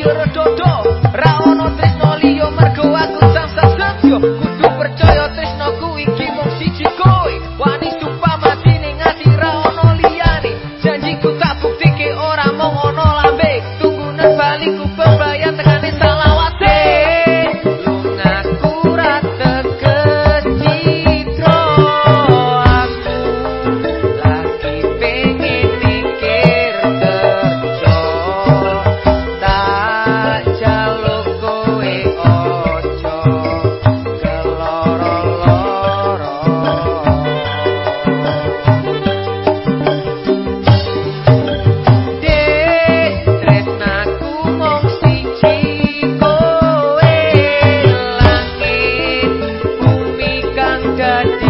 Radio Rototo. God.